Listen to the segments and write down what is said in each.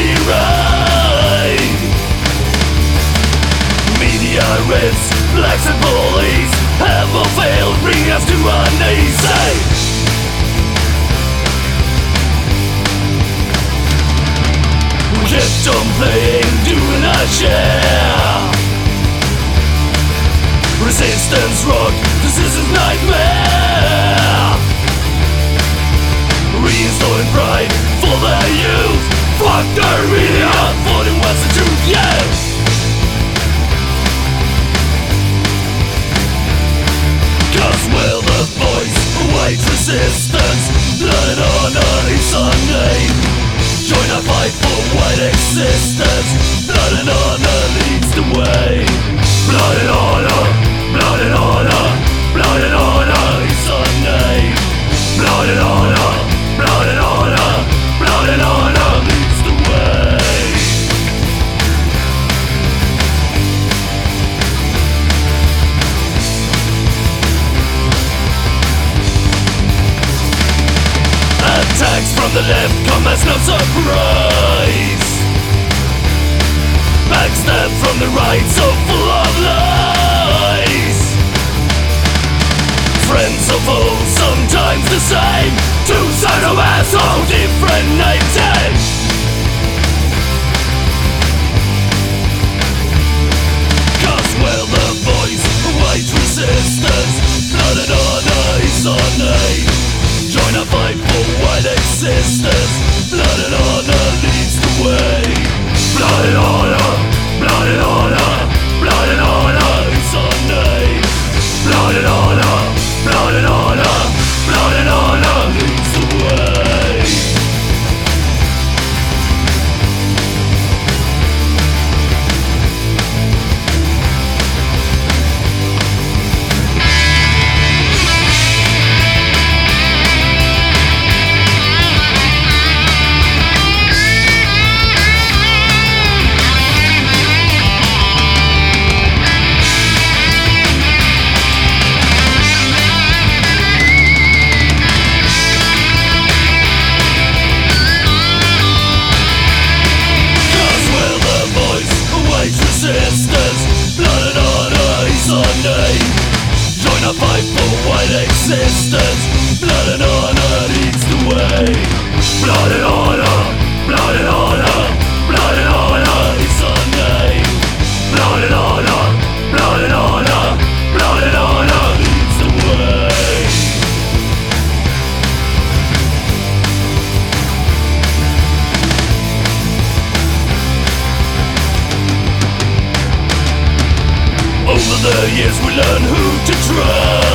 ride Media rips, blacks and police Have all failed, bring us to our knees. We kept on playing, doing our share. Resistance rock, this is a nightmare and honor is our name Join our fight for white existence. Blood and honor leads the way Blood the left come as no surprise. Backstab from the right, so full of lies. Friends or foes, sometimes the same. Two sides of asshole, different white existence Blood and honor leads the way. Blood and honor, blood and honor Blood and honor is our name. Blood and honor, blood and honor Blood and honor leads the way. Over the years we learn who to trust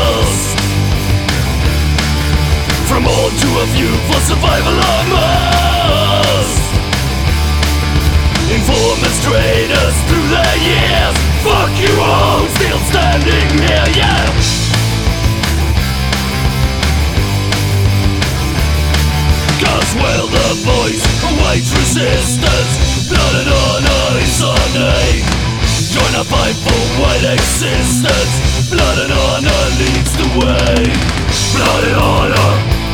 Trade us through the years. Fuck you all, still standing here, yeah. Cause we're the voice, white resistance. Blood and honor is our name. Join a fight for white existence. Blood and honor leads the way. Blood and honor,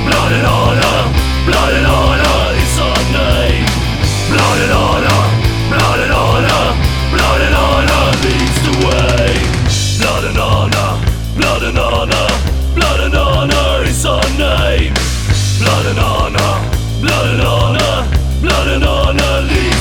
blood and honor Blood and honor Blood and honor is our name. Blood and honor, blood and honor, blood and honor.